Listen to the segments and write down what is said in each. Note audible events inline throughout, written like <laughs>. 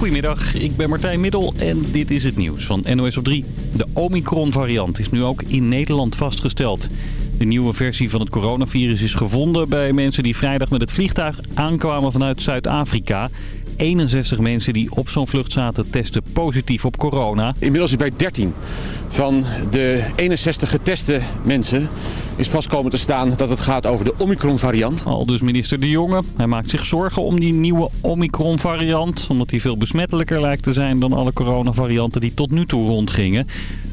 Goedemiddag, ik ben Martijn Middel en dit is het nieuws van NOS op 3. De Omicron-variant is nu ook in Nederland vastgesteld. De nieuwe versie van het coronavirus is gevonden bij mensen die vrijdag met het vliegtuig aankwamen vanuit Zuid-Afrika. 61 mensen die op zo'n vlucht zaten testen positief op corona. Inmiddels is bij 13 van de 61 geteste mensen is vast komen te staan dat het gaat over de Omicron-variant. Al dus minister De Jonge. Hij maakt zich zorgen om die nieuwe Omicron-variant. Omdat die veel besmettelijker lijkt te zijn dan alle coronavarianten die tot nu toe rondgingen.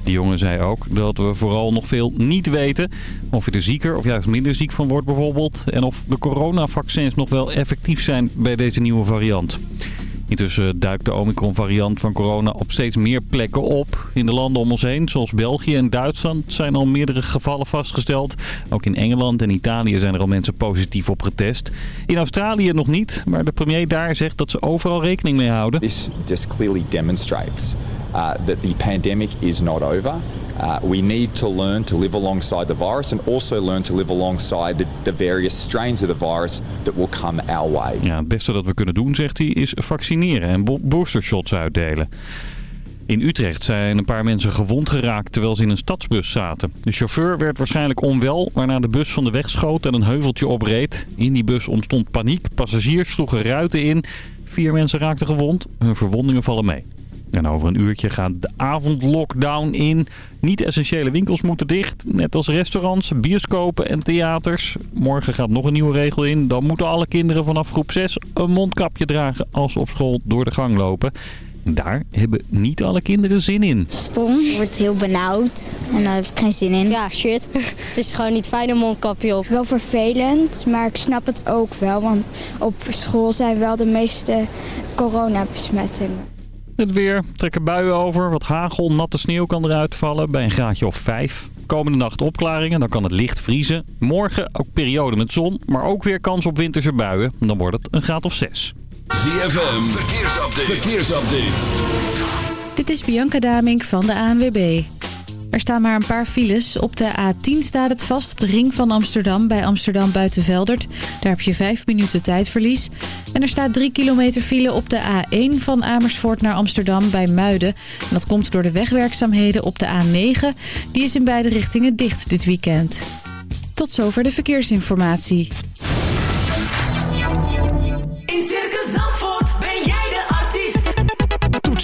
De jongen zei ook dat we vooral nog veel niet weten. Of je er zieker of juist minder ziek van wordt bijvoorbeeld. En of de coronavaccins nog wel effectief zijn bij deze nieuwe variant. Intussen duikt de Omicron-variant van corona op steeds meer plekken op. In de landen om ons heen, zoals België en Duitsland, zijn al meerdere gevallen vastgesteld. Ook in Engeland en Italië zijn er al mensen positief op getest. In Australië nog niet, maar de premier daar zegt dat ze overal rekening mee houden. Clearly demonstrates uh, that the pandemic is not over. Uh, we need to learn to live alongside the virus and also learn to live alongside the, the various strains of the virus that will come our way. Ja, het beste dat we kunnen doen, zegt hij, is vaccineren en bo boostershots uitdelen. In Utrecht zijn een paar mensen gewond geraakt terwijl ze in een stadsbus zaten. De chauffeur werd waarschijnlijk onwel, waarna de bus van de weg schoot en een heuveltje opreed. In die bus ontstond paniek, passagiers sloegen ruiten in. Vier mensen raakten gewond, hun verwondingen vallen mee. En over een uurtje gaat de avondlockdown in. Niet-essentiële winkels moeten dicht, net als restaurants, bioscopen en theaters. Morgen gaat nog een nieuwe regel in. Dan moeten alle kinderen vanaf groep 6 een mondkapje dragen als ze op school door de gang lopen. Daar hebben niet alle kinderen zin in. Stom, ik word heel benauwd en daar heb ik geen zin in. Ja, shit. <laughs> het is gewoon niet fijn een mondkapje op. Wel vervelend, maar ik snap het ook wel. Want op school zijn wel de meeste coronabesmettingen. Het weer, trekken buien over, wat hagel, natte sneeuw kan eruit vallen bij een graadje of 5. Komende nacht opklaringen, dan kan het licht vriezen. Morgen ook periode met zon, maar ook weer kans op winterse buien. Dan wordt het een graad of 6. ZFM, verkeersupdate. verkeersupdate. Dit is Bianca Damink van de ANWB. Er staan maar een paar files. Op de A10 staat het vast op de ring van Amsterdam bij Amsterdam Buitenveldert. Daar heb je 5 minuten tijdverlies. En er staat 3 kilometer file op de A1 van Amersfoort naar Amsterdam bij Muiden. En dat komt door de wegwerkzaamheden op de A9. Die is in beide richtingen dicht dit weekend. Tot zover de verkeersinformatie.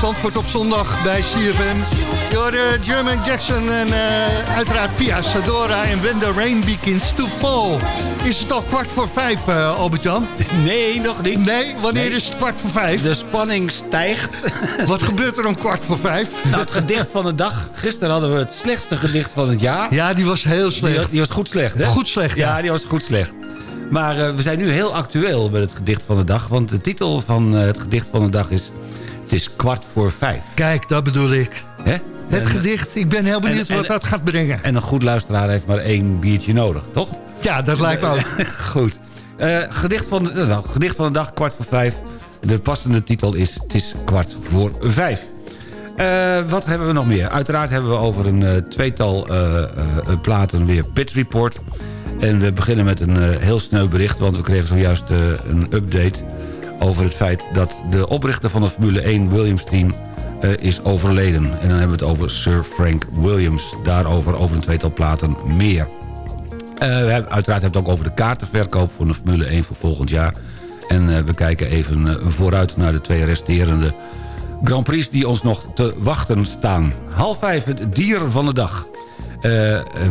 Zandvoort op zondag bij CFM. Jorde German Jackson en uh, uiteraard Pia Sadora en When the Rain Begins to Fall. Is het al kwart voor vijf, uh, Albert-Jan? <laughs> Nee, nog niet. Nee? Wanneer Nee. is het kwart voor vijf? De spanning stijgt. <laughs> Wat gebeurt er om kwart voor vijf? Nou, het gedicht van de dag. Gisteren hadden we het slechtste gedicht van het jaar. Ja, die was heel Die slecht. was, die was goed slecht, hè? Goed slecht, ja. Ja, die was goed slecht. Maar eh, we zijn nu heel actueel met het gedicht van de dag. Want de titel van eh, het gedicht van de dag is... Het is kwart voor vijf. Kijk, dat bedoel ik. Hè? Het En- gedicht, ik ben heel benieuwd en- wat dat gaat brengen. En een goed luisteraar heeft maar één biertje nodig, toch? Ja, dat lijkt me ook. <laughs> Goed. Eh, gedicht, van de, nou, gedicht van de dag, kwart voor vijf. De passende titel is Het is kwart voor vijf. Eh, wat hebben we nog meer? Uiteraard hebben we over een eh, tweetal platen weer Pit Report. En we beginnen met een heel sneu bericht... want we kregen zojuist een update over het feit... dat de oprichter van het Formule 1 Williams-team eh, is overleden. En dan hebben we het over Sir Frank Williams. Daarover, over een tweetal platen meer. Eh, we hebben, uiteraard het ook over de kaartenverkoop voor de Formule 1 voor volgend jaar. En eh, we kijken even vooruit naar de twee resterende Grand Prix die ons nog te wachten staan. Half vijf, het dier van de dag.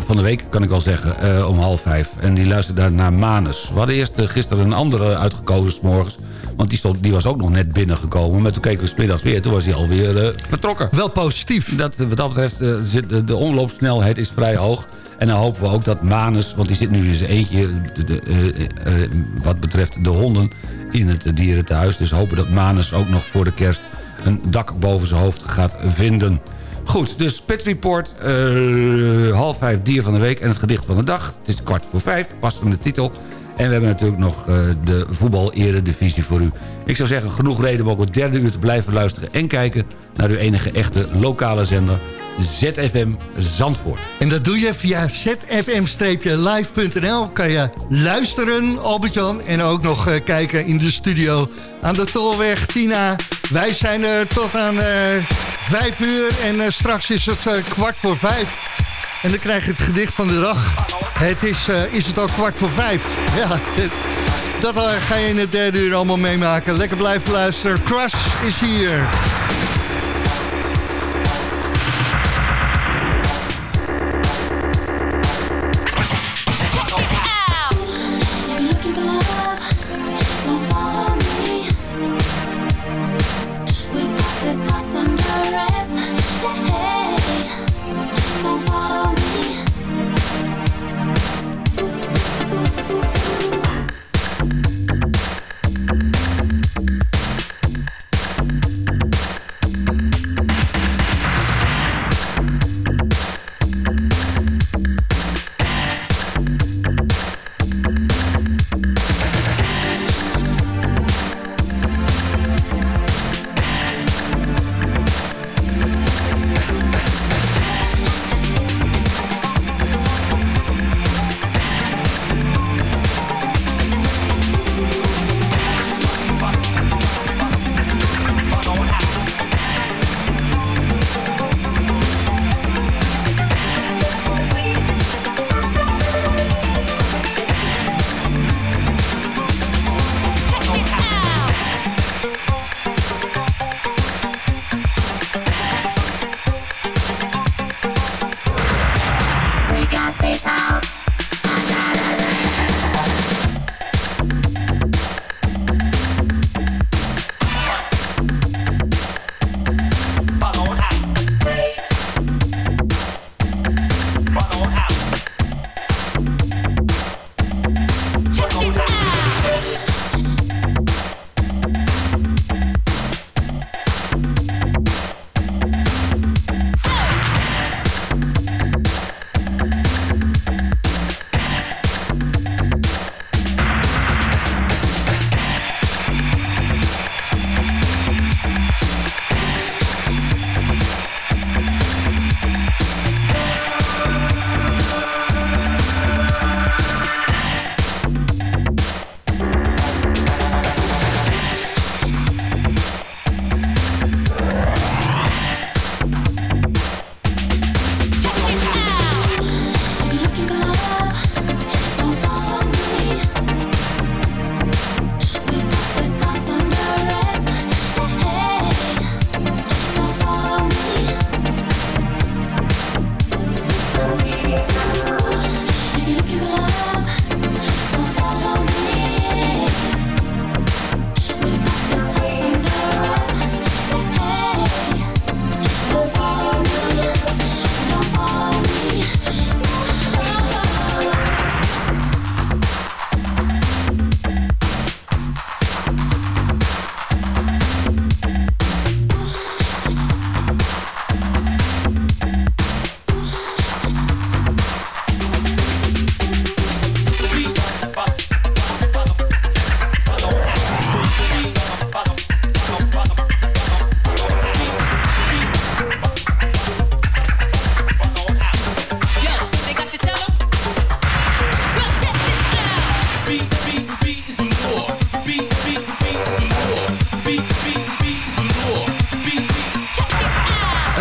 Van de week kan ik wel zeggen, om half vijf. En die luistert daar naar Manus. We hadden eerst gisteren een andere uitgekozen 's morgens. Want die, stond, die was ook nog net binnengekomen. Maar toen keken we 's middags weer. Toen was hij alweer eh, vertrokken. Wel positief. Dat, wat dat betreft, eh, zit de, de omloopsnelheid is vrij hoog. En dan hopen we ook dat Manus, want die zit nu in zijn eentje... De, de, eh, eh, wat betreft de honden in het dierenthuis. Dus hopen dat Manus ook nog voor de kerst... een dak boven zijn hoofd gaat vinden. Goed, dus Pit Report, eh, half vijf dier van de week... en het gedicht van de dag. Het is kwart voor vijf, passende titel. En we hebben natuurlijk nog eh, de voetbal-eredivisie voor u. Ik zou zeggen, genoeg reden om ook het derde uur te blijven luisteren... en kijken naar uw enige echte lokale zender... ZFM Zandvoort. En dat doe je via zfm-live.nl. Kan je luisteren, Albert-Jan. En ook nog eh, kijken in de studio aan de Tolweg. Tina, wij zijn er tot aan eh vijf uur. En straks is het kwart voor vijf. En dan krijg je het gedicht van de dag. Het is, eh, is het al kwart voor vijf. <laughs> Ja, dat eh, ga je in het derde uur allemaal meemaken. Lekker blijven luisteren. Crush is hier.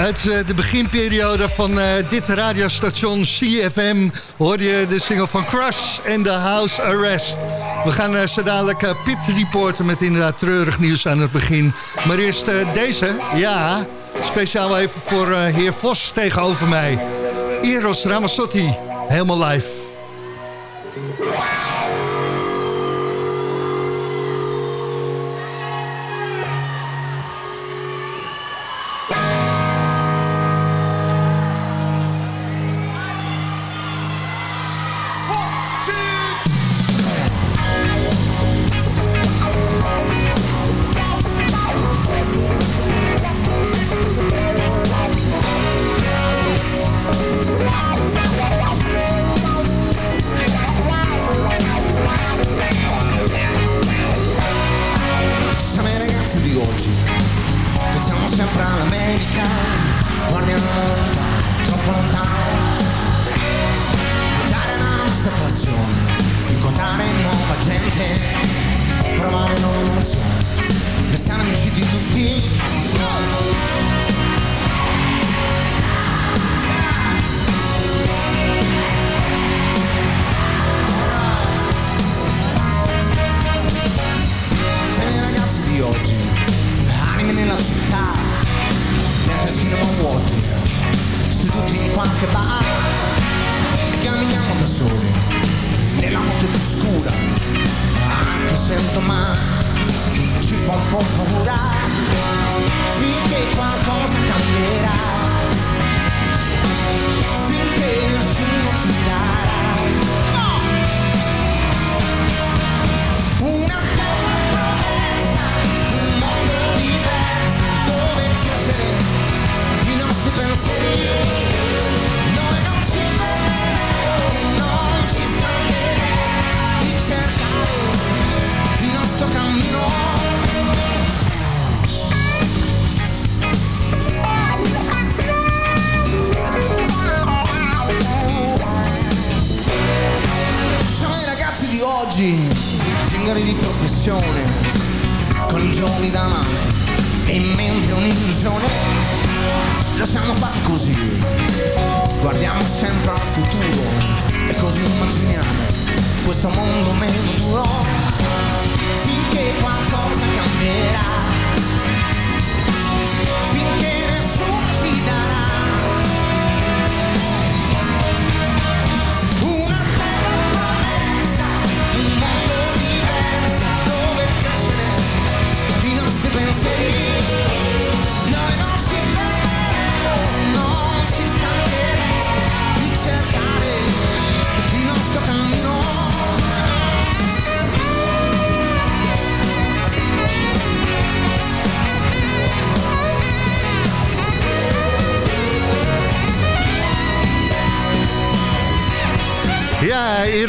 Uit eh, de beginperiode van eh, dit radiostation CFM hoorde je de single van Crush en The House Arrest. We gaan uh, zo dadelijk Pit reporten met inderdaad treurig nieuws aan het begin. Maar eerst deze, ja, speciaal even voor heer Vos tegenover mij. Eros Ramazzotti, helemaal live.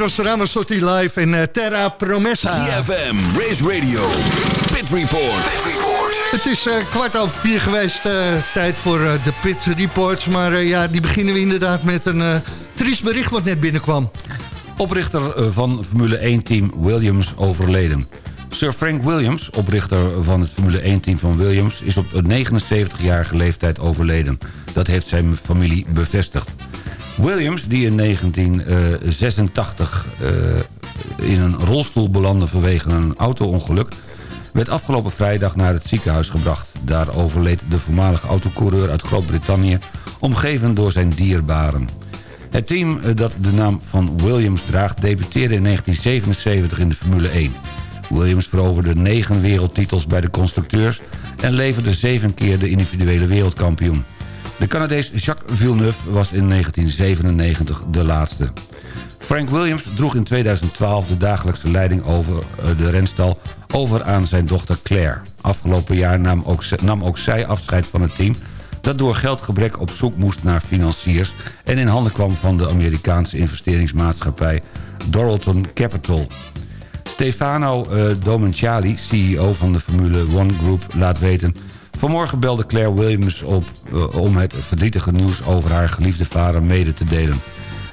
Eros Ramazzotti live in uh, Terra Promessa. CFM, Race Radio, Pit Report. Het is uh, kwart over vier geweest, uh, tijd voor de Pit Report. Maar ja, die beginnen we inderdaad met een triest bericht wat net binnenkwam. Oprichter van Formule 1-team Williams overleden. Sir Frank Williams, oprichter van het Formule 1-team van Williams... is op 79-jarige leeftijd overleden. Dat heeft zijn familie bevestigd. Williams, die in 1986 uh, eh, in een rolstoel belandde vanwege een auto-ongeluk... werd afgelopen vrijdag naar het ziekenhuis gebracht. Daar overleed de voormalige autocoureur uit Groot-Brittannië... omgeven door zijn dierbaren. Het team eh, dat de naam van Williams draagt... debuteerde in 1977 in de Formule 1. Williams veroverde negen wereldtitels bij de constructeurs... en leverde zeven keer de individuele wereldkampioen. De Canadees Jacques Villeneuve was in 1997 de laatste. Frank Williams droeg in 2012 de dagelijkse leiding over eh, de renstal over aan zijn dochter Claire. Afgelopen jaar nam ook, zij afscheid van het team dat door geldgebrek op zoek moest naar financiers... en in handen kwam van de Amerikaanse investeringsmaatschappij Doralton Capital. Stefano uh, Domenicali, CEO van de Formule One Group, laat weten... Vanmorgen belde Claire Williams op uh, om het verdrietige nieuws over haar geliefde vader mede te delen.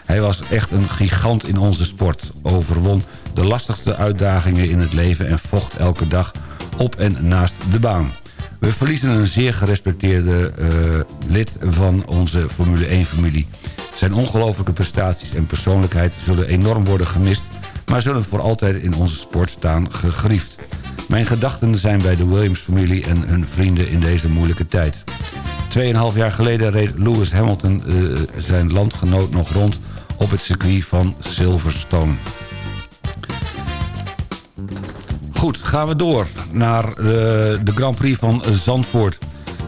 Hij was echt een gigant in onze sport, overwon de lastigste uitdagingen in het leven en vocht elke dag op en naast de baan. We verliezen een zeer gerespecteerde eh, lid van onze Formule 1-familie. Zijn ongelofelijke prestaties en persoonlijkheid zullen enorm worden gemist... maar zullen voor altijd in onze sport staan gegriefd. Mijn gedachten zijn bij de Williams-familie en hun vrienden in deze moeilijke tijd. Tweeënhalf jaar geleden reed Lewis Hamilton eh, zijn landgenoot nog rond op het circuit van Silverstone. Goed, gaan we door naar eh, de Grand Prix van Zandvoort.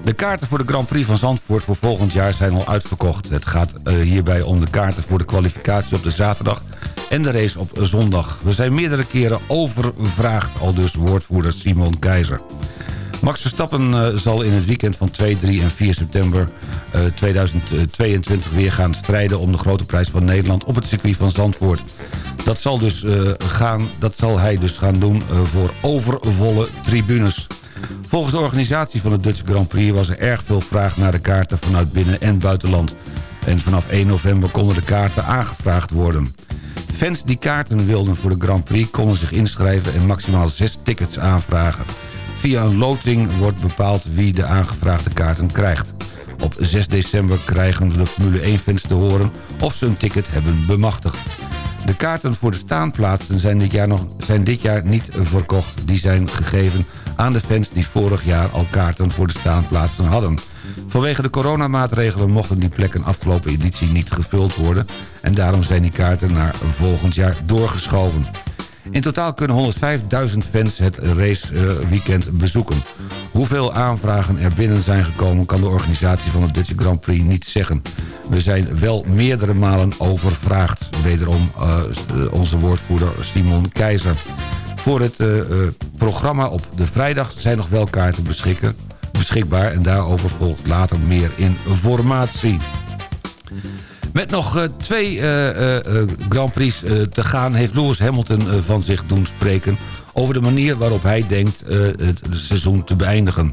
De kaarten voor de Grand Prix van Zandvoort voor volgend jaar zijn al uitverkocht. Het gaat eh, hierbij om de kaarten voor de kwalificatie op de zaterdag en de race op zondag. We zijn meerdere keren overvraagd, al dus woordvoerder Simon Keizer. Max Verstappen eh, zal in het weekend van 2, 3 en 4 september eh, 2022 weer gaan strijden... om de grote prijs van Nederland op het circuit van Zandvoort. Dat zal, dus, eh, gaan, dat zal hij dus gaan doen eh, voor overvolle tribunes. Volgens de organisatie van de Dutch Grand Prix was er erg veel vraag naar de kaarten vanuit binnen- en buitenland. En vanaf 1 november konden de kaarten aangevraagd worden. Fans die kaarten wilden voor de Grand Prix konden zich inschrijven en maximaal zes tickets aanvragen. Via een loting wordt bepaald wie de aangevraagde kaarten krijgt. Op 6 december krijgen de Formule 1-fans te horen of ze een ticket hebben bemachtigd. De kaarten voor de staanplaatsen zijn dit, jaar nog, zijn dit jaar niet verkocht. Die zijn gegeven aan de fans die vorig jaar al kaarten voor de staanplaatsen hadden. Vanwege de coronamaatregelen mochten die plekken afgelopen editie niet gevuld worden... en daarom zijn die kaarten naar volgend jaar doorgeschoven. In totaal kunnen 105.000 fans het raceweekend bezoeken. Hoeveel aanvragen er binnen zijn gekomen... kan de organisatie van de Dutch Grand Prix niet zeggen. We zijn wel meerdere malen overvraagd. Wederom uh, onze woordvoerder Simon Keizer. Voor het uh, uh, programma op de vrijdag zijn nog wel kaarten beschikken, beschikbaar... en daarover volgt later meer informatie. Met nog uh, twee uh, uh, Grand Prix te gaan... heeft Lewis Hamilton van zich doen spreken... over de manier waarop hij denkt het seizoen te beëindigen.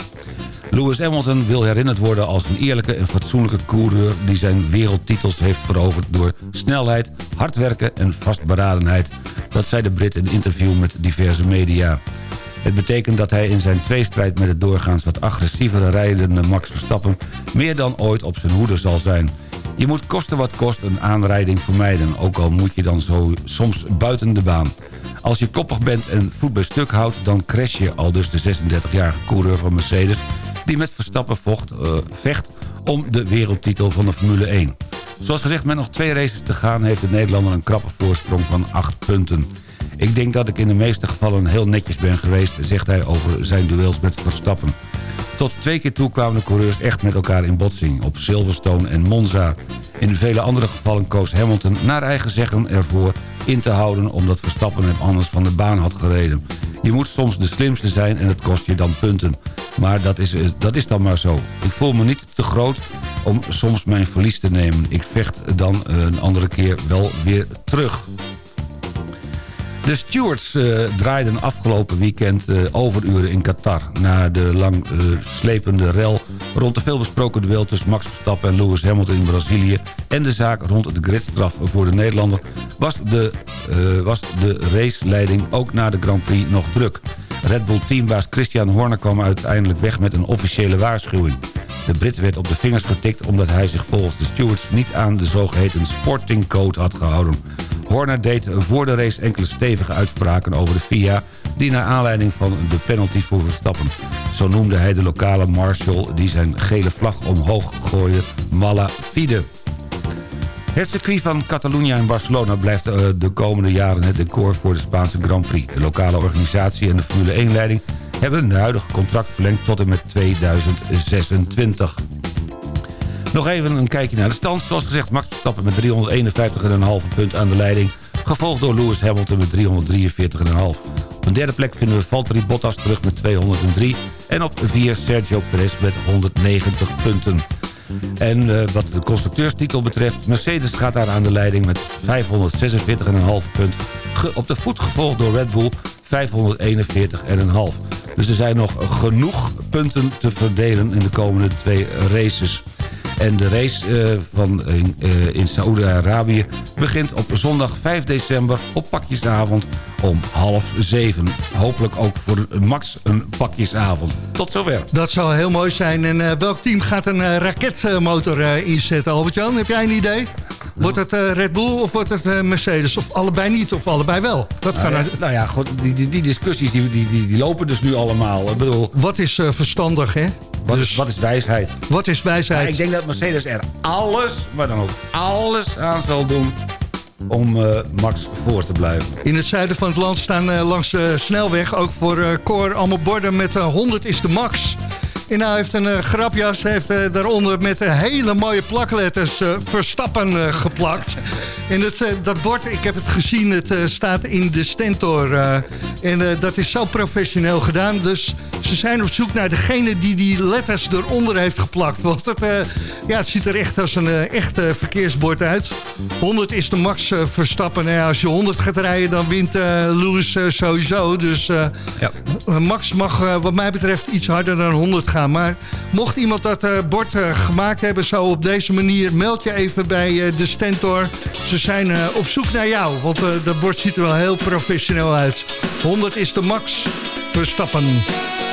Lewis Hamilton wil herinnerd worden als een eerlijke en fatsoenlijke coureur... die zijn wereldtitels heeft veroverd door snelheid, hard werken en vastberadenheid. Dat zei de Brit in een interview met diverse media. Het betekent dat hij in zijn tweestrijd met het doorgaans wat agressievere rijdende Max Verstappen... meer dan ooit op zijn hoede zal zijn... Je moet kosten wat kost een aanrijding vermijden... ook al moet je dan zo soms buiten de baan. Als je koppig bent en voet bij stuk houdt... dan crash je al dus de 36-jarige coureur van Mercedes... die met Verstappen vocht, uh, vecht om de wereldtitel van de Formule 1. Zoals gezegd, met nog twee races te gaan... heeft de Nederlander een krappe voorsprong van 8 punten. Ik denk dat ik in de meeste gevallen heel netjes ben geweest... zegt hij over zijn duels met Verstappen. Tot twee keer toe kwamen de coureurs echt met elkaar in botsing... op Silverstone en Monza. In vele andere gevallen koos Hamilton naar eigen zeggen ervoor in te houden... omdat Verstappen hem anders van de baan had gereden. Je moet soms de slimste zijn en het kost je dan punten. Maar dat is, dat is dan maar zo. Ik voel me niet te groot om soms mijn verlies te nemen. Ik vecht dan een andere keer wel weer terug. De stewards uh, draaiden afgelopen weekend uh, overuren in Qatar... na de lang uh, slepende rel rond de veelbesproken duel... tussen Max Verstappen en Lewis Hamilton in Brazilië... en de zaak rond de gridstraf voor de Nederlander... was de, was de raceleiding ook na de Grand Prix nog druk. Red Bull teambaas Christian Horner kwam uiteindelijk weg met een officiële waarschuwing. De Brit werd op de vingers getikt omdat hij zich volgens de stewards... niet aan de zogeheten sporting code had gehouden... Horner deed voor de race enkele stevige uitspraken over de FIA... die naar aanleiding van de penalty voor Verstappen. Zo noemde hij de lokale marshal die zijn gele vlag omhoog gooide Mala Fide. Het circuit van Catalunya in Barcelona blijft de komende jaren het decor voor de Spaanse Grand Prix. De lokale organisatie en de Formule 1-leiding hebben een huidige contract verlengd tot en met 2026. Nog even een kijkje naar de stand. Zoals gezegd, Max Verstappen met 351,5 punt aan de leiding. Gevolgd door Lewis Hamilton met 343,5. Op een derde plek vinden we Valtteri Bottas terug met 203. En op 4 Sergio Perez met 190 punten. En uh, wat de constructeurstitel betreft... Mercedes gaat daar aan de leiding met 546,5 punt. Op de voet gevolgd door Red Bull 541,5. Dus er zijn nog genoeg punten te verdelen in de komende twee races. En de race eh, van, in, eh, in Saoedi-Arabië begint op zondag 5 december op pakjesavond om half zeven. Hopelijk ook voor Max een pakjesavond. Tot zover. Dat zou heel mooi zijn. En eh, welk team gaat een eh, raketmotor eh, inzetten, Albert-Jan? Heb jij een idee? Wordt het eh, Red Bull of wordt het eh, Mercedes? Of allebei niet, of allebei wel? Dat kan Nou ja, uit- nou ja, goed, die, die, die discussies die, die, die, lopen dus nu allemaal. Ik bedoel, Wat is eh, verstandig, hè? Wat, Dus- is, wat is wijsheid? Wat is wijsheid? Ik denk dat Mercedes er alles, maar dan ook alles aan zal doen om eh, Max voor te blijven. In het zuiden van het land staan eh, langs de snelweg... ook voor eh Cor allemaal borden met eh, 100 is de max. En nou heeft een eh, grapjas heeft, eh, daaronder met eh, hele mooie plakletters Verstappen geplakt. En het, dat bord, ik heb het gezien, het staat in de Stentor. en dat is zo professioneel gedaan. Dus ze zijn op zoek naar degene die die letters eronder heeft geplakt. Want het, ja, het ziet er echt als een echt verkeersbord uit. 100 is de max Verstappen. Nou ja, als je 100 gaat rijden, dan wint Lewis sowieso. Dus Ja. Max mag wat mij betreft iets harder dan 100 gaan. Maar mocht iemand dat eh, bord eh, gemaakt hebben zo op deze manier... meld je even bij eh, de Stentor. Ze zijn op zoek naar jou, want dat bord ziet er wel heel professioneel uit. 100 is de max Verstappen. It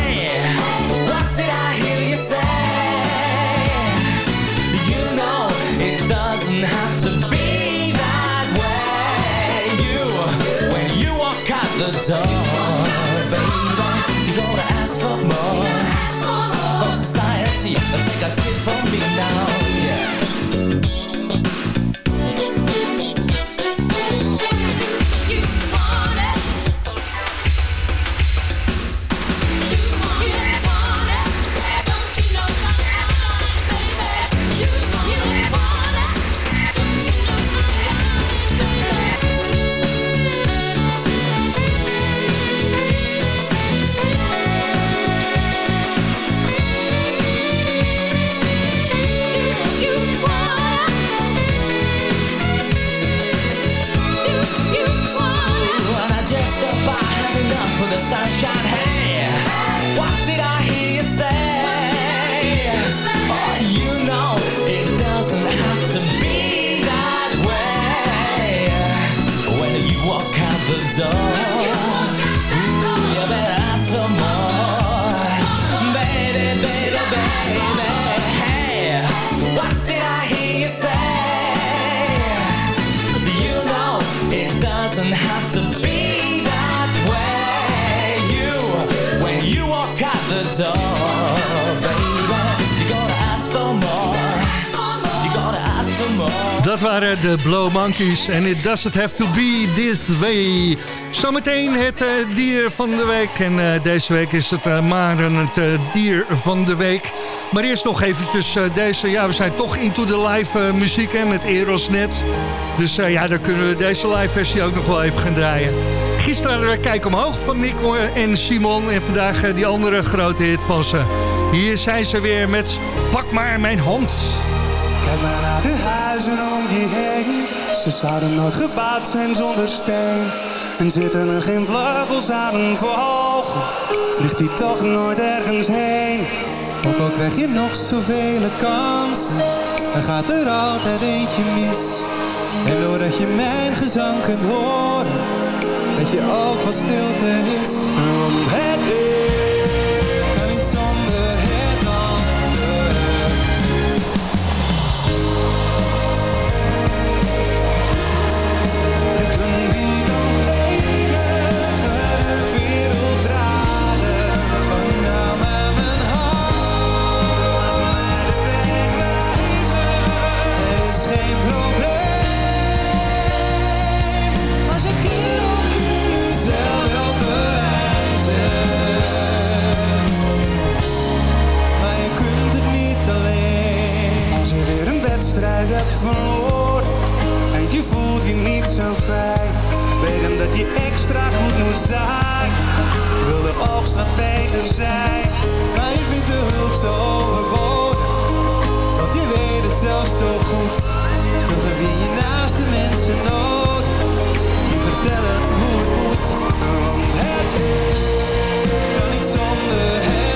dog Monkeys en it doesn't have to be this way. Zometeen het eh, dier van de week. En eh, deze week is het uh, Maren het dier van de week. Maar eerst nog eventjes deze... Ja, we zijn toch into de live muziek hè, met Eros net. Dus ja, dan kunnen we deze live versie ook nog wel even gaan draaien. Gisteren we Kijk Omhoog van Nick en Simon. En vandaag die andere grote hit van ze. Hier zijn ze weer met Pak maar mijn hand. Kijk maar om je heen. Ze zouden nooit gebouwd zijn zonder steen. En zitten er geen vleugels aan een vogel, vliegt hij toch nooit ergens heen. Ook al krijg je nog zoveel kansen, dan gaat er altijd eentje mis. En doordat je mijn gezang kunt horen, weet je ook wat stilte is. Het is, wedstrijd hebt verloren. En je voelt je niet zo fijn, weten dat je extra goed moet zijn. Wil de oogst wat beter zijn? Maar je vindt de hulp zo overbodig. Want je weet het zelf zo goed. Toch heb je je naast de mensen nodig. Die vertellen hoe het moet. Want het Kan niet zonder het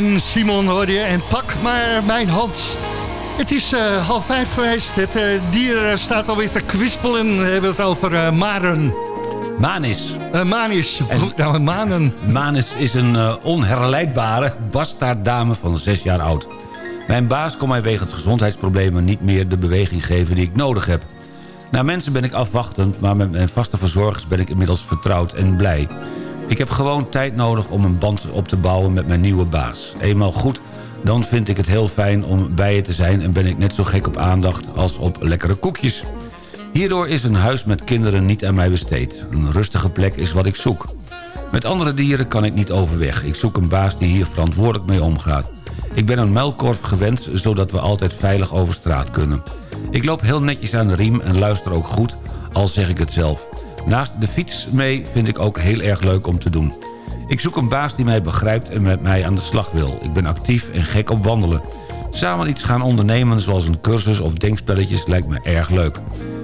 en Simon hoor je en pak maar mijn hand. Het is eh, half vijf geweest. Het eh, dier eh, staat alweer te kwispelen. We hebben het over eh, Maren. Manis. Manis. En- nou, Manen. Manis is een onherleidbare bastaarddame van 6 jaar oud. Mijn baas kon mij wegens gezondheidsproblemen niet meer de beweging geven die ik nodig heb. Naar mensen ben ik afwachtend, maar met mijn vaste verzorgers ben ik inmiddels vertrouwd en blij. Ik heb gewoon tijd nodig om een band op te bouwen met mijn nieuwe baas. Eenmaal goed, dan vind ik het heel fijn om bij je te zijn... en ben ik net zo gek op aandacht als op lekkere koekjes. Hierdoor is een huis met kinderen niet aan mij besteed. Een rustige plek is wat ik zoek. Met andere dieren kan ik niet overweg. Ik zoek een baas die hier verantwoordelijk mee omgaat. Ik ben een muilkorf gewend, zodat we altijd veilig over straat kunnen. Ik loop heel netjes aan de riem en luister ook goed, al zeg ik het zelf. Naast de fiets mee vind ik ook heel erg leuk om te doen. Ik zoek een baas die mij begrijpt en met mij aan de slag wil. Ik ben actief en gek op wandelen. Samen iets gaan ondernemen zoals een cursus of denkspelletjes lijkt me erg leuk.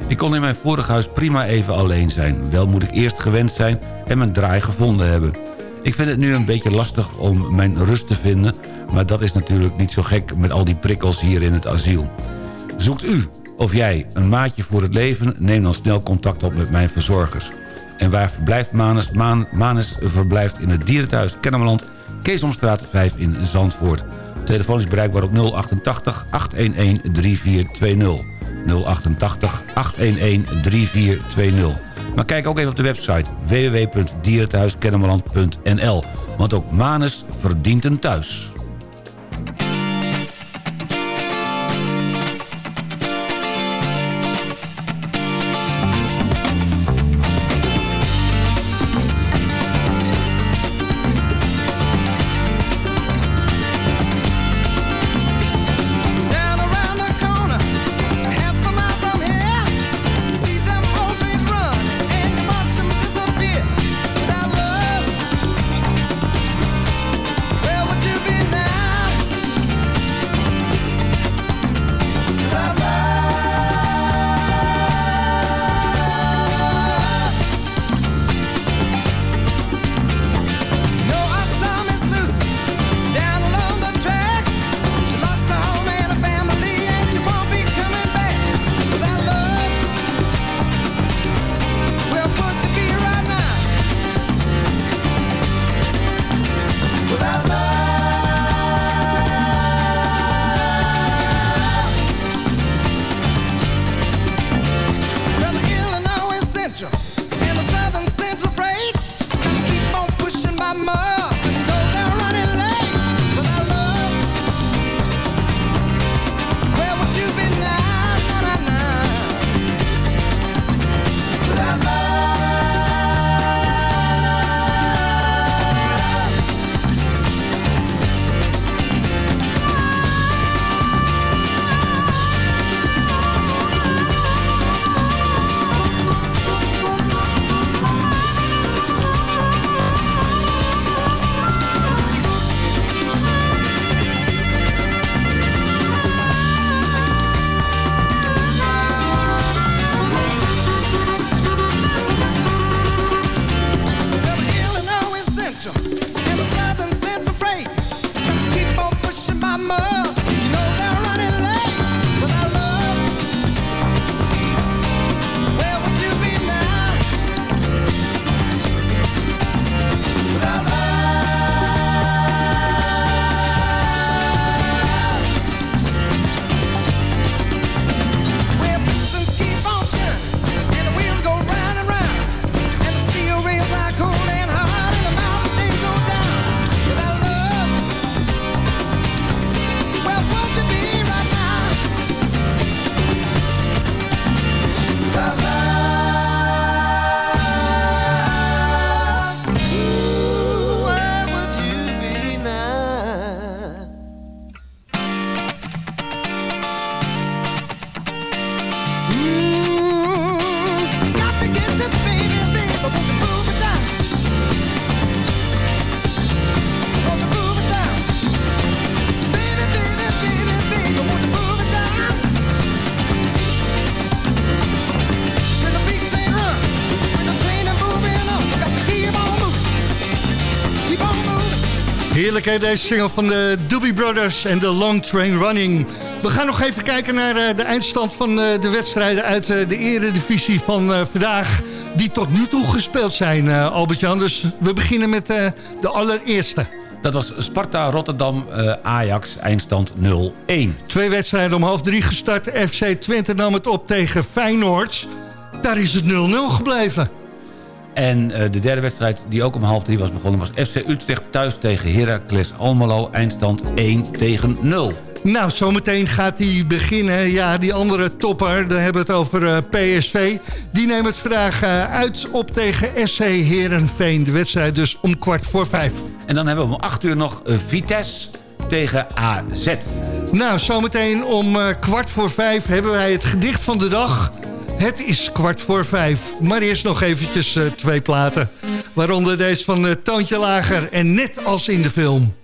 Ik kon in mijn vorige huis prima even alleen zijn. Wel moet ik eerst gewend zijn en mijn draai gevonden hebben. Ik vind het nu een beetje lastig om mijn rust te vinden... maar dat is natuurlijk niet zo gek met al die prikkels hier in het asiel. Zoekt u of jij een maatje voor het leven... neem dan snel contact op met mijn verzorgers. En waar verblijft Manus? Manus verblijft in het dierenthuis Kennemerland... Keesomstraat 5 in Zandvoort. Telefoon is bereikbaar op 088 811 3420. 088 811 3420. Maar kijk ook even op de website www.dierenthuiskennemerland.nl. Want ook Manus verdient een thuis. Heerlijk hè, deze single van de Doobie Brothers en de Long Train Running. We gaan nog even kijken naar eh, de eindstand van eh, de wedstrijden uit eh, de eredivisie van vandaag. Die tot nu toe gespeeld zijn, Albert-Jan. Dus we beginnen met de allereerste. Dat was Sparta Rotterdam Ajax, eindstand 0-1. Twee wedstrijden om half drie gestart. FC Twente nam het op tegen Feyenoord. Daar is het 0-0 gebleven. En eh, de derde wedstrijd die ook om half drie was begonnen... was FC Utrecht thuis tegen Heracles Almelo. Eindstand 1 tegen 0. Nou, zometeen gaat die beginnen. Ja, die andere topper, daar hebben we het over eh, PSV. Die neemt het vandaag eh, uit op tegen SC Herenveen. De wedstrijd dus om kwart voor vijf. En dan hebben we om 8 uur nog Vitesse tegen AZ. Nou, zometeen om kwart voor vijf hebben wij het gedicht van de dag. Het is kwart voor vijf. Maar eerst nog eventjes eh, twee platen. Waaronder deze van uh, Toontje Lager en net als in de film.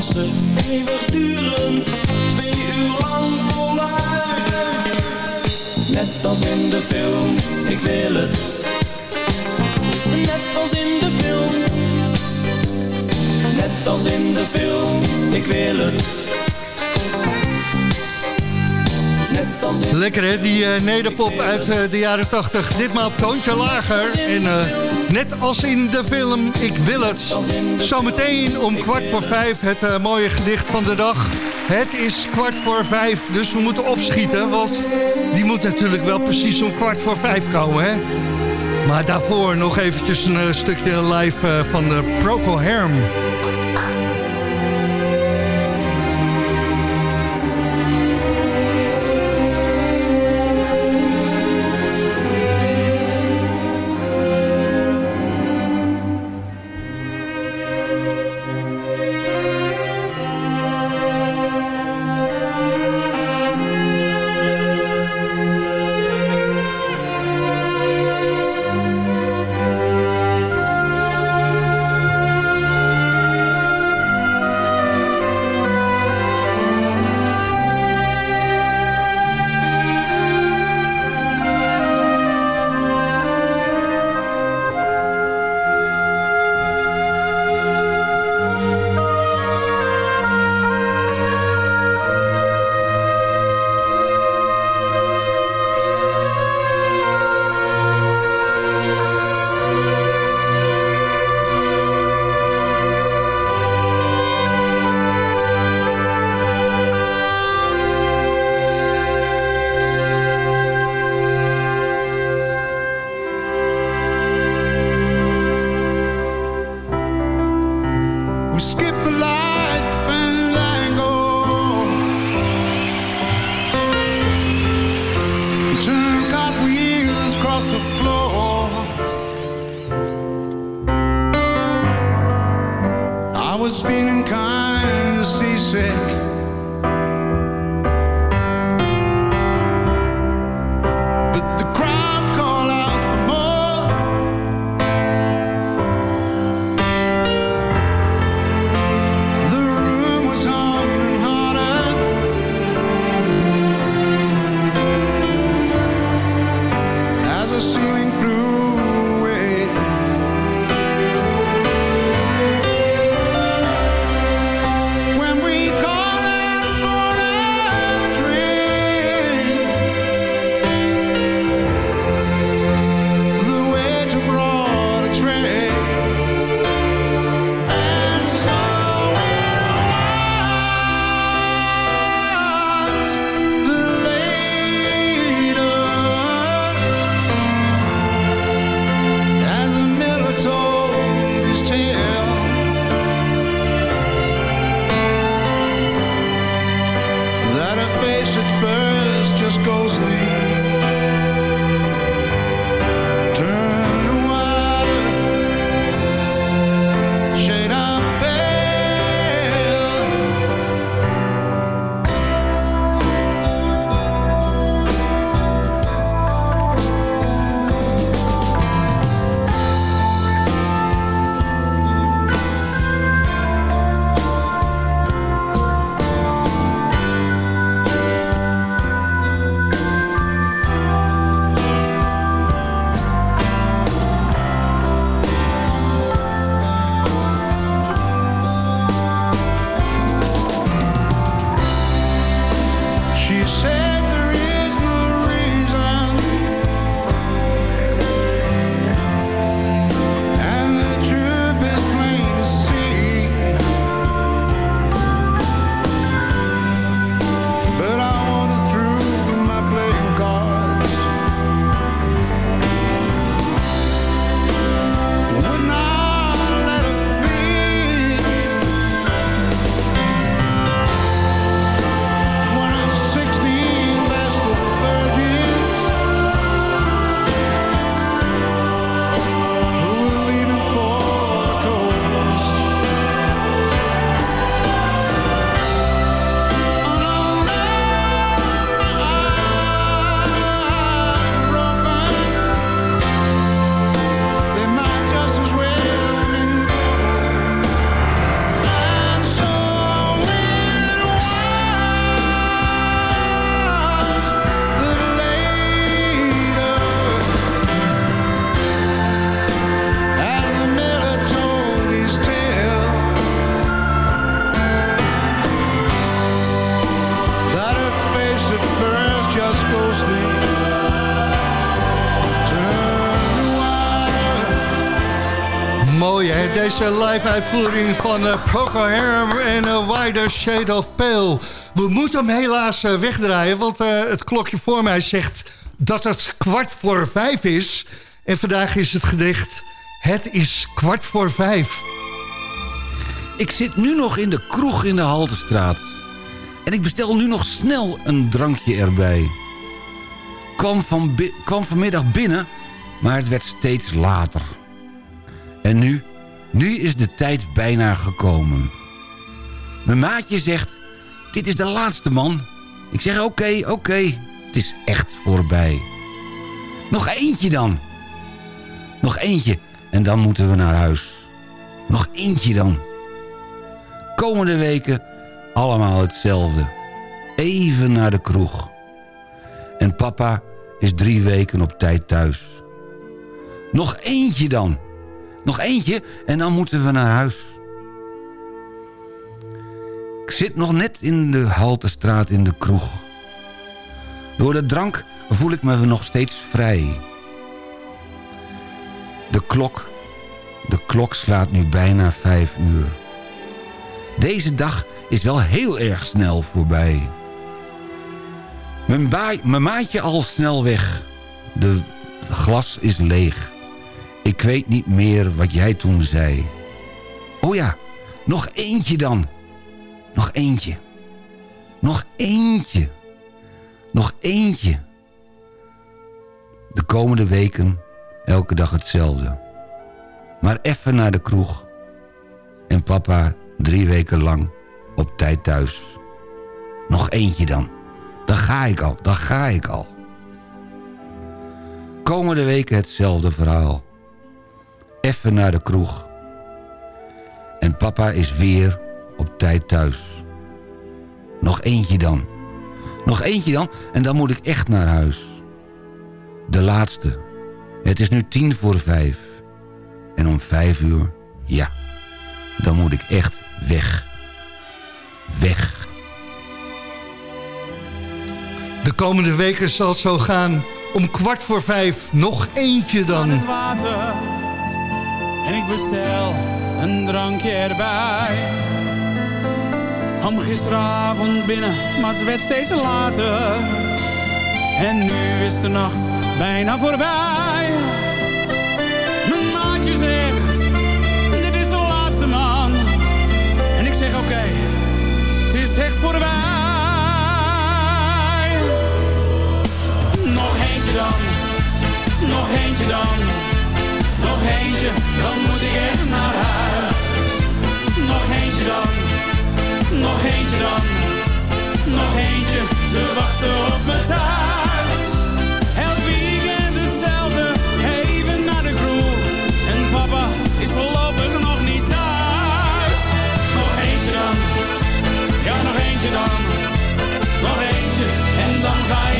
Wereldklasse, eeuwigdurend, twee uur lang voluit. Net als in de film, ik wil het. Net als in de film. Net als in de film, ik wil het. Lekker hè, die eh, nederpop uit eh, de jaren 80. Ditmaal toontje lager. En eh, net als in de film Ik wil het. Zometeen om kwart voor vijf het eh, mooie gedicht van de dag. Het is kwart voor vijf, dus we moeten opschieten. Want die moet natuurlijk wel precies om kwart voor vijf komen hè. Maar daarvoor nog eventjes een eh, stukje live eh, van de Procol Harum. face at first, just go sleep deze live-uitvoering van uh, Procol Harum en A Wider Shade of Pale. We moeten hem helaas wegdraaien, want het klokje voor mij zegt dat het kwart voor vijf is. En vandaag is het gedicht Het is kwart voor vijf. Ik zit nu nog in de kroeg in de Haltestraat. En ik bestel nu nog snel een drankje erbij. Kwam, van kwam vanmiddag binnen, maar het werd steeds later. En nu, nu is de tijd bijna gekomen. Mijn maatje zegt, dit is de laatste man. Ik zeg, oké, oké, het is echt voorbij. Nog eentje dan. Nog eentje en dan moeten we naar huis. Nog eentje dan. Komende weken allemaal hetzelfde. Even naar de kroeg. En papa is drie weken op tijd thuis. Nog eentje dan. Nog eentje en dan moeten we naar huis. Ik zit nog net in de Haltestraat in de kroeg. Door de drank voel ik me nog steeds vrij. De klok, de klok slaat nu bijna vijf uur. Deze dag is wel heel erg snel voorbij. Mijn, mijn maatje al snel weg. De glas is leeg. Ik weet niet meer wat jij toen zei. Oh ja, nog eentje dan. Nog eentje. Nog eentje. Nog eentje. De komende weken elke dag hetzelfde. Maar even naar de kroeg. En papa drie weken lang op tijd thuis. Nog eentje dan. Dan ga ik al, dan ga ik al. Komende weken hetzelfde verhaal. Even naar de kroeg. En papa is weer op tijd thuis. Nog eentje dan. Nog eentje dan en dan moet ik echt naar huis. De laatste. Het is nu tien voor vijf. En om vijf uur, ja, dan moet ik echt weg. Weg. De komende weken zal het zo gaan. Om kwart voor vijf, nog eentje dan. Het water. En ik bestel een drankje erbij. Kwam gisteravond binnen, maar het werd steeds later. En nu is de nacht bijna voorbij. Mijn maatje zegt, dit is de laatste man. En ik zeg oké, het is echt voorbij. Nog eentje dan, nog eentje dan. Eentje, dan moet ik echt naar huis. Nog eentje dan, nog eentje dan. Nog eentje, ze wachten op me thuis. Elk weekend hetzelfde, even naar de kroeg. En papa is voorlopig nog niet thuis. Nog eentje dan, ja nog eentje dan. Nog eentje, en dan ga ik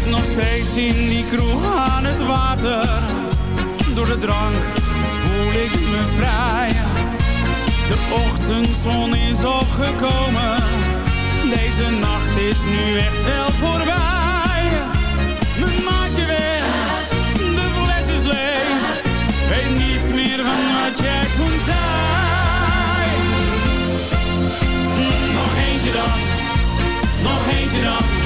Zit nog steeds in die kroeg aan het water. Door de drank voel ik me vrij. De ochtendzon is opgekomen. Deze nacht is nu echt wel voorbij. Mijn maatje weg, de fles is leeg. Weet niets meer van wat jij toen zei. Nog eentje dan, nog eentje dan.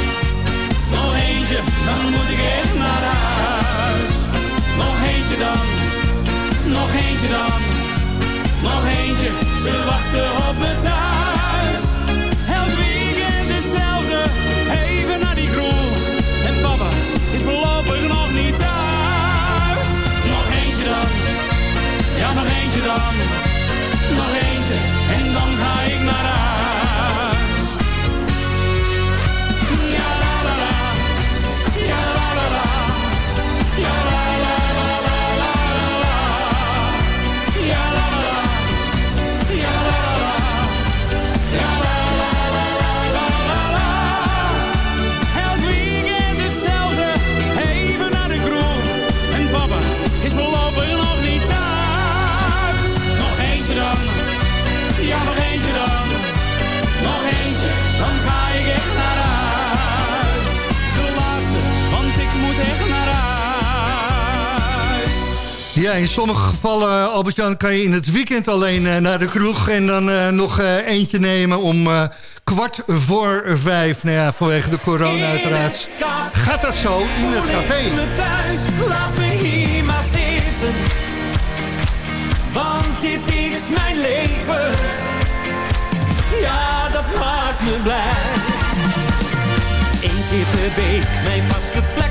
Eentje, dan moet ik echt naar huis. Nog eentje dan, nog eentje dan. Nog eentje, ze wachten op me thuis. Elk weekend hetzelfde, even naar die kroeg. En papa is voorlopig nog niet thuis. Nog eentje dan, ja nog eentje dan. Ja, in sommige gevallen, Albert-Jan, kan je in het weekend alleen eh, naar de kroeg... en dan eh, nog eh, eentje nemen om kwart voor vijf. Nou ja, vanwege de corona uiteraard. Gaat dat zo in het café? Thuis, laat me hier maar zitten. Want dit is mijn leven. Ja, dat maakt me blij. Eén keer per week mijn vaste plek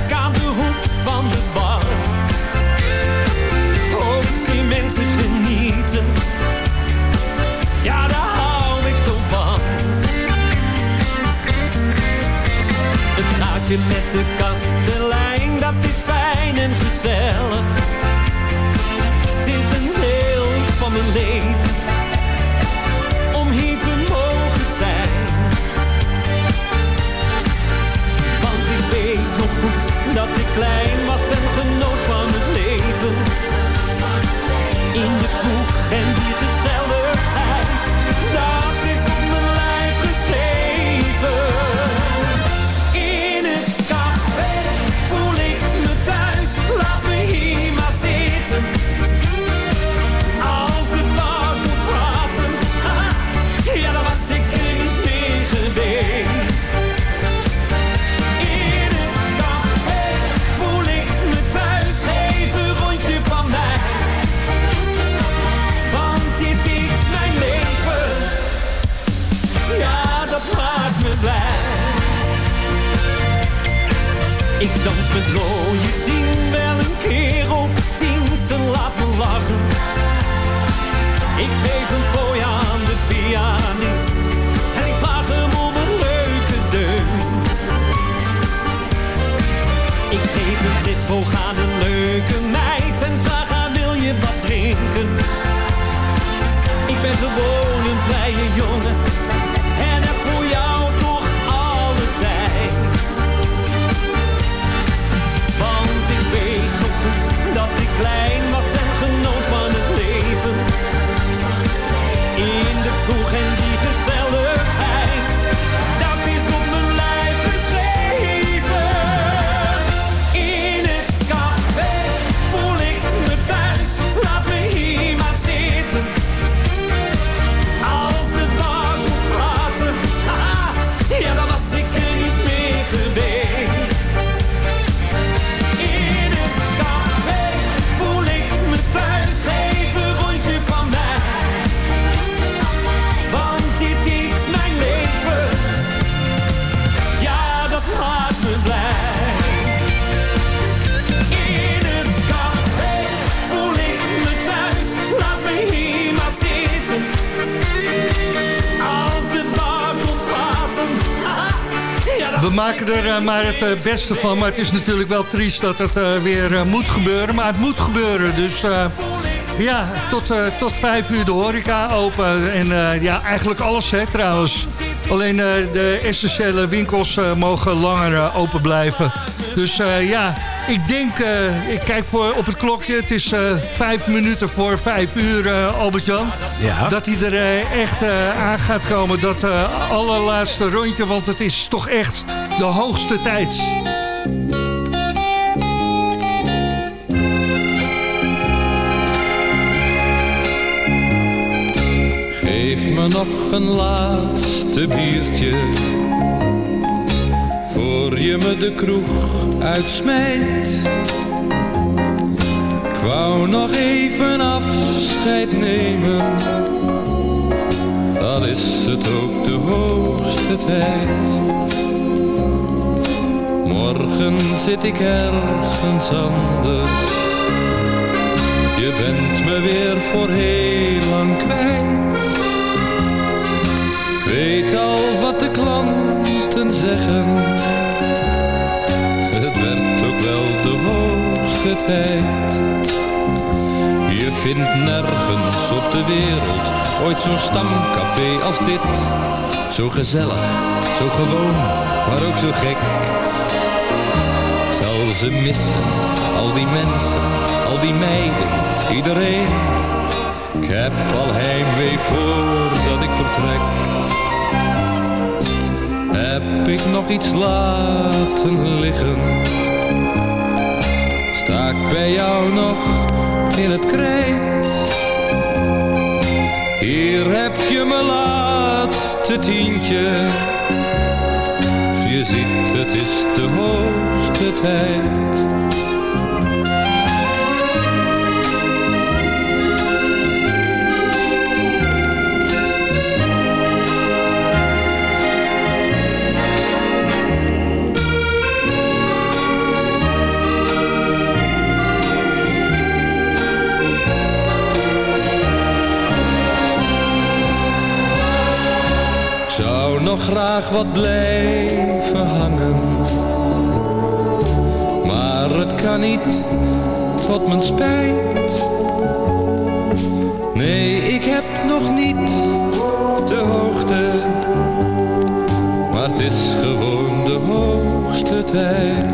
genieten. Ja, daar hou ik zo van. Het praatje met de kastelein, dat is fijn en gezellig. Het is een deel van mijn leven, om hier te mogen zijn. Want ik weet nog goed dat ik klein met rode zien wel een keer op tien, ze laat lachen. Ik geef een fooi aan de pianist en ik vraag hem om een leuke deun. Ik geef een knipoog aan een leuke meid en vraag haar wil je wat drinken. Ik ben gewoon een vrije jongen er maar het eh, beste van, maar het is natuurlijk wel triest dat het eh, weer eh, moet gebeuren. Maar het moet gebeuren, dus ja, tot, tot vijf uur de horeca open. En ja, eigenlijk alles hè, trouwens. Alleen de essentiële winkels mogen langer open blijven. Dus ja, ik denk, ik kijk voor op het klokje, het is vijf minuten voor vijf uur, Albert-Jan. Ja. Dat hij er echt aan gaat komen, dat allerlaatste rondje, want het is toch echt de hoogste tijd. Geef me nog een laatste biertje. Voor je me de kroeg uitsmijt. Ik wou nog even afscheid nemen. Dan is het ook de hoogste tijd Morgen zit ik ergens anders je bent me weer voor heel lang kwijt. Weet al wat de klanten zeggen. Het werd ook wel de hoogste tijd. Je vindt nergens op de wereld ooit zo'n stamcafé als dit. Zo gezellig, zo gewoon, maar ook zo gek. Ze missen, al die mensen, al die meiden, iedereen. Ik heb al heimwee voordat ik vertrek. Heb ik nog iets laten liggen? Sta ik bij jou nog in het krijt. Hier heb je mijn laatste tientje. Je ziet, het is de hoogste tijd. Nog graag wat blijven hangen. Maar het kan niet, tot mijn spijt. Nee, ik heb nog niet de hoogte. Maar het is gewoon de hoogste tijd.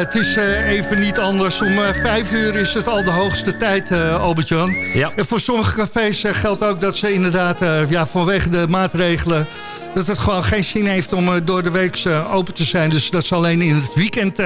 Het is eh, even niet anders. Om eh, vijf uur is het al de hoogste tijd, eh, Albert-Jan. Ja. En voor sommige cafés geldt ook dat ze inderdaad ja, vanwege de maatregelen... dat het gewoon geen zin heeft om door de week open te zijn. Dus dat ze alleen in het weekend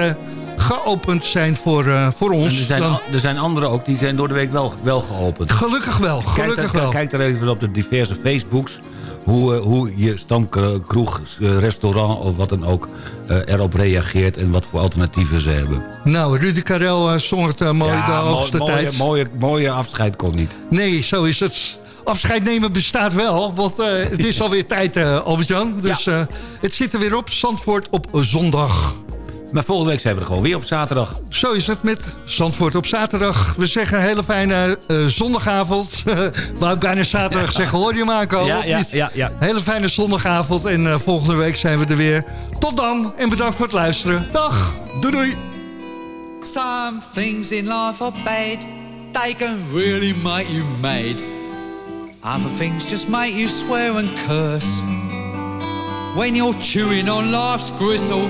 geopend zijn voor, voor ons. En er, zijn, Dan- er zijn andere ook, die zijn door de week wel, wel geopend. Gelukkig wel, gelukkig kijk, wel. Kijk daar even op de diverse Facebooks. Hoe, eh, hoe je stamkroeg, eh, restaurant of wat dan ook eh, erop reageert... en wat voor alternatieven ze hebben. Nou, Rudy Karel zong het mooi de hoogste mooie, tijd. Mooie, mooie afscheid kon niet. Nee, zo is het. Afscheid nemen bestaat wel, want het is <laughs> alweer tijd, eh Albert-Jan. Dus het zit er weer op, Zandvoort op zondag. Maar volgende week zijn we er gewoon weer op zaterdag. Zo is het met Zandvoort op zaterdag. We zeggen een hele fijne eh, zondagavond. <laughs> Wou ik bijna zaterdag zeggen, hoor je hem aankomen? Ja, ja, ja, ja. Hele fijne zondagavond en eh, volgende week zijn we er weer. Tot dan en bedankt voor het luisteren. Dag. Doei doei. Some things in life are bad. They can really make you mad. Other things just make you swear and curse. When you're chewing on life's gristle,